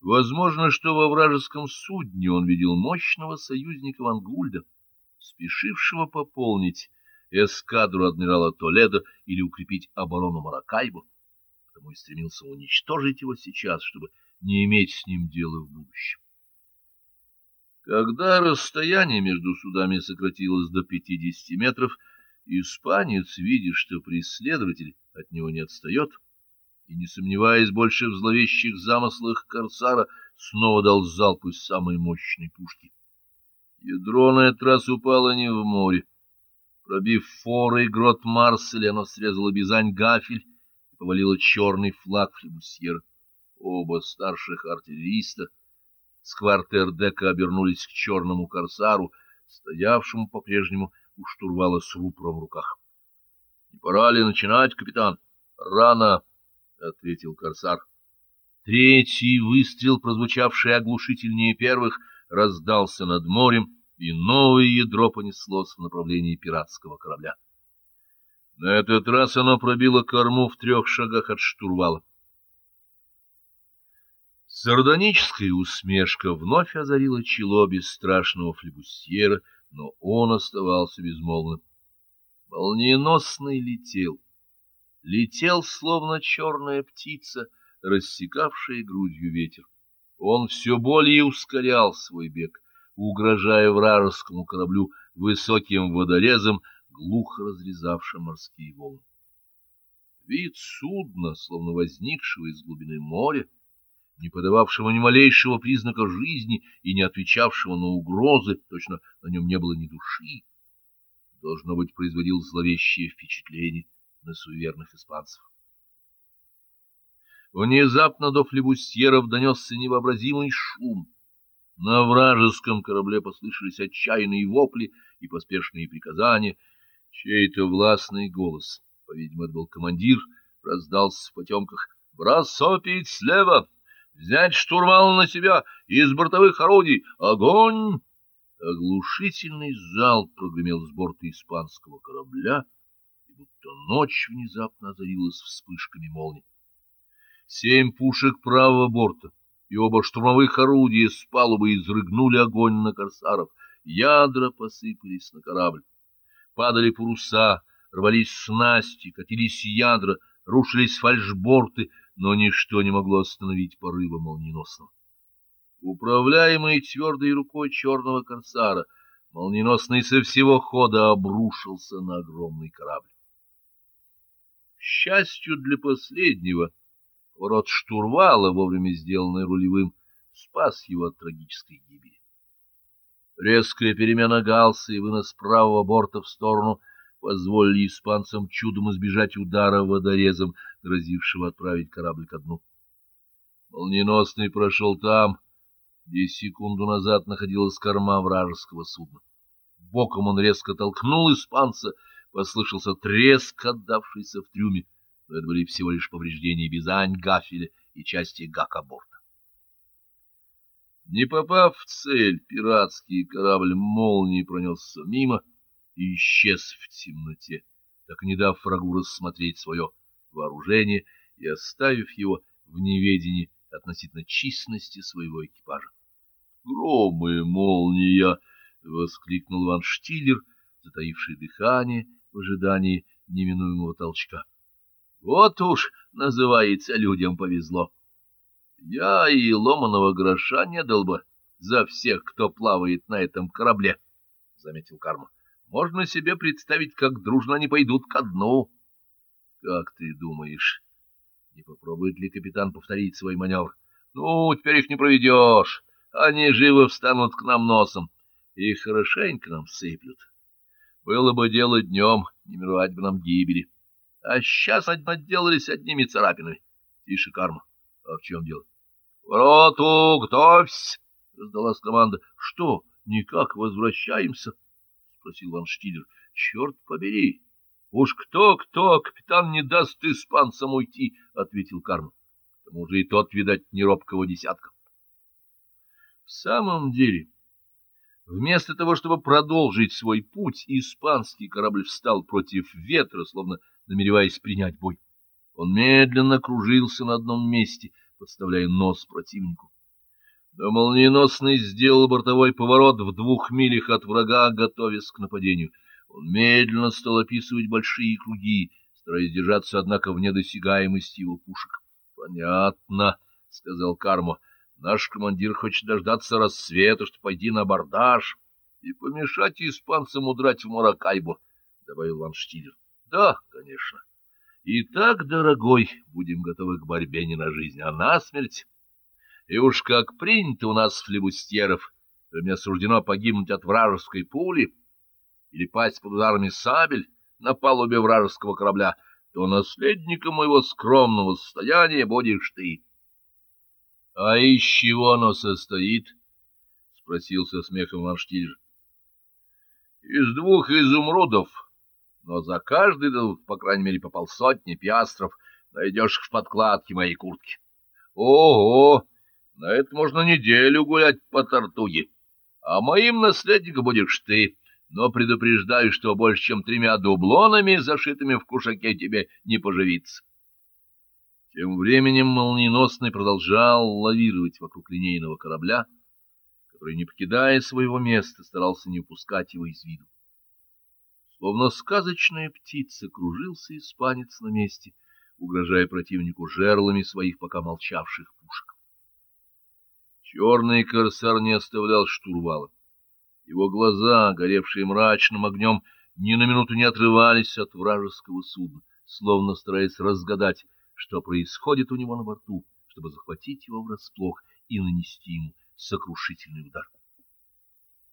Возможно, что во вражеском судне он видел мощного союзника Вангульда, спешившего пополнить эскадру адмирала Толедо или укрепить оборону Маракайбо, потому и стремился уничтожить его сейчас, чтобы не иметь с ним дела в будущем. Когда расстояние между судами сократилось до 50 метров, испанец, видя, что преследователь от него не отстает, и, не сомневаясь больше в зловещих замыслах корсара, снова дал залп из самой мощной пушки. Ядро на этот раз упало не в море. Пробив форы грот Марселя, оно срезало бизань-гафель и повалило черный флаг флебусьера. Оба старших артиллериста с квартердека обернулись к черному корсару, стоявшему по-прежнему у штурвала с рупором в руках. — Не пора ли начинать, капитан? — Рано, — ответил корсар. Третий выстрел, прозвучавший оглушительнее первых, раздался над морем, и новое ядро понеслось в направлении пиратского корабля. На этот раз оно пробило корму в трех шагах от штурвала. Сардоническая усмешка вновь озарила чело бесстрашного флебусьера, но он оставался безмолвным. Молниеносный летел. Летел, словно черная птица, рассекавшая грудью ветер. Он все более ускорял свой бег, угрожая вражескому кораблю высоким водорезом, глухо разрезавшим морские волны. Вид судна, словно возникшего из глубины моря, не подававшего ни малейшего признака жизни и не отвечавшего на угрозы, точно на нем не было ни души, должно быть, производил зловещее впечатление на суеверных испанцев. Внезапно до флебустьеров донесся невообразимый шум. На вражеском корабле послышались отчаянные вопли и поспешные приказания. Чей-то властный голос, по-видимому, это был командир, раздался в потемках. «Бросопить слева! Взять штурвал на себя! Из бортовых орудий! Огонь!» Оглушительный залп прогремел с борта испанского корабля, будто ночь внезапно озарилась вспышками молний. Семь пушек правого борта и оба штурмовых орудия с палубы изрыгнули огонь на корсаров. Ядра посыпались на корабль. Падали паруса, рвались снасти, катились ядра, рушились фальшборты, но ничто не могло остановить порыва молниеносного. Управляемый твердой рукой черного корсара, молниеносный со всего хода обрушился на огромный корабль. Счастью для последнего, Ворот штурвала, вовремя сделанный рулевым, спас его от трагической гибели. Резкая перемена галса и вынос правого борта в сторону позволили испанцам чудом избежать удара водорезом, грозившего отправить корабль ко дну. Молниеносный прошел там, где секунду назад находилась корма вражеского судна. Боком он резко толкнул испанца, послышался треск, отдавшийся в трюме но это были всего лишь повреждения бизань, гафеля и части гака-борта. Не попав в цель, пиратский корабль молнией пронесся мимо и исчез в темноте, так не дав врагу рассмотреть свое вооружение и оставив его в неведении относительно численности своего экипажа. «Громы, молния!» — воскликнул Ван Штиллер, затаивший дыхание в ожидании неминуемого толчка. Вот уж, называется, людям повезло. Я и ломаного гроша не дал бы за всех, кто плавает на этом корабле, — заметил Карма. Можно себе представить, как дружно они пойдут ко дну. Как ты думаешь, не попробует ли капитан повторить свой маневр? Ну, теперь их не проведешь. Они живо встанут к нам носом и хорошенько нам сыплют. Было бы дело днем, не мировать бы нам гибели. А сейчас отделались одними царапинами. Тише, Карма. А в чем дело? — Вороту, готовься! — раздалась команда. — Что, никак возвращаемся? — спросил Ван Штиллер. — Черт побери! Уж кто-кто, капитан не даст испанцам уйти, — ответил Карма. К тому же и тот, видать, не робкого десятка. В самом деле... Вместо того, чтобы продолжить свой путь, испанский корабль встал против ветра, словно намереваясь принять бой. Он медленно кружился на одном месте, подставляя нос противнику. Но молниеносный сделал бортовой поворот в двух милях от врага, готовясь к нападению. Он медленно стал описывать большие круги, стараясь держаться, однако, в недосягаемости его пушек. — Понятно, — сказал Кармо. — Наш командир хочет дождаться рассвета, чтобы пойти на абордаж и помешать испанцам удрать в Маракайбо, — добавил Ван Штиллер. — Да, конечно. И так, дорогой, будем готовы к борьбе не на жизнь, а на смерть. И уж как принято у нас, флебустьеров, то мне суждено погибнуть от вражеской пули или пасть под ударами сабель на палубе вражеского корабля, то наследником моего скромного состояния будешь ты. — А из чего оно состоит? — спросил со смехом Ванштильр. — Из двух изумрудов, но за каждый, по крайней мере, по полсотни пиастров найдешь в подкладке моей куртки. — Ого! На это можно неделю гулять по Тартуге. А моим наследником будешь ты, но предупреждаю, что больше, чем тремя дублонами, зашитыми в кушаке, тебе не поживиться. Тем временем молниеносный продолжал лавировать вокруг линейного корабля, который, не покидая своего места, старался не упускать его из виду. Словно сказочная птица кружился испанец на месте, угрожая противнику жерлами своих пока молчавших пушек. Черный корсар не оставлял штурвала. Его глаза, горевшие мрачным огнем, ни на минуту не отрывались от вражеского судна, словно стараясь разгадать, что происходит у него на борту, чтобы захватить его врасплох и нанести ему сокрушительный удар.